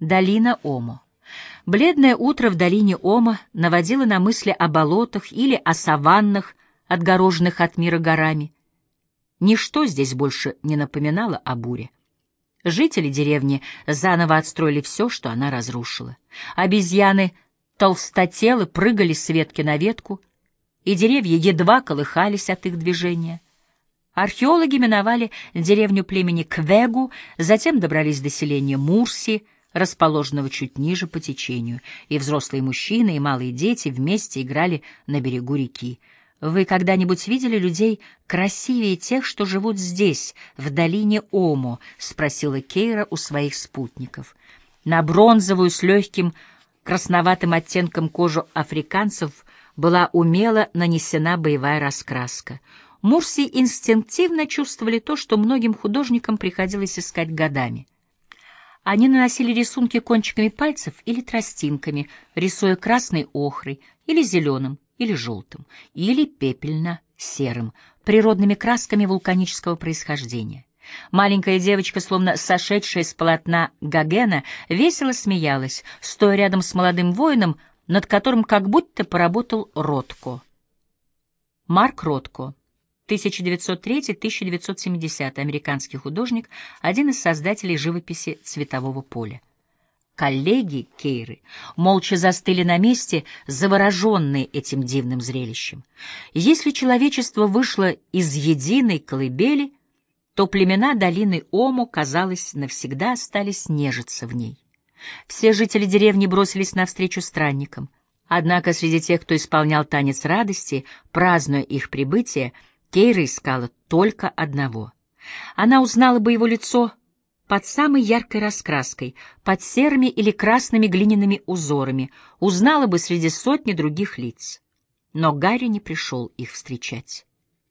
Долина Омо. Бледное утро в долине Омо наводило на мысли о болотах или о саваннах, отгороженных от мира горами. Ничто здесь больше не напоминало о буре. Жители деревни заново отстроили все, что она разрушила. Обезьяны толстотелы прыгали с ветки на ветку, и деревья едва колыхались от их движения. Археологи миновали деревню племени Квегу, затем добрались до селения Мурси, расположенного чуть ниже по течению, и взрослые мужчины и малые дети вместе играли на берегу реки. Вы когда-нибудь видели людей красивее тех, что живут здесь, в долине Омо? — спросила Кейра у своих спутников. На бронзовую с легким красноватым оттенком кожу африканцев была умело нанесена боевая раскраска. Мурси инстинктивно чувствовали то, что многим художникам приходилось искать годами — они наносили рисунки кончиками пальцев или тростинками, рисуя красной охрой, или зеленым, или желтым, или пепельно-серым, природными красками вулканического происхождения. Маленькая девочка, словно сошедшая с полотна Гогена, весело смеялась, стоя рядом с молодым воином, над которым как будто поработал Ротко. Марк Ротко 1903-1970, американский художник, один из создателей живописи цветового поля. Коллеги Кейры молча застыли на месте, завороженные этим дивным зрелищем. Если человечество вышло из единой колыбели, то племена долины Ому, казалось, навсегда остались нежиться в ней. Все жители деревни бросились навстречу странникам. Однако среди тех, кто исполнял танец радости, празднуя их прибытие, Кейра искала только одного. Она узнала бы его лицо под самой яркой раскраской, под серыми или красными глиняными узорами, узнала бы среди сотни других лиц. Но Гарри не пришел их встречать.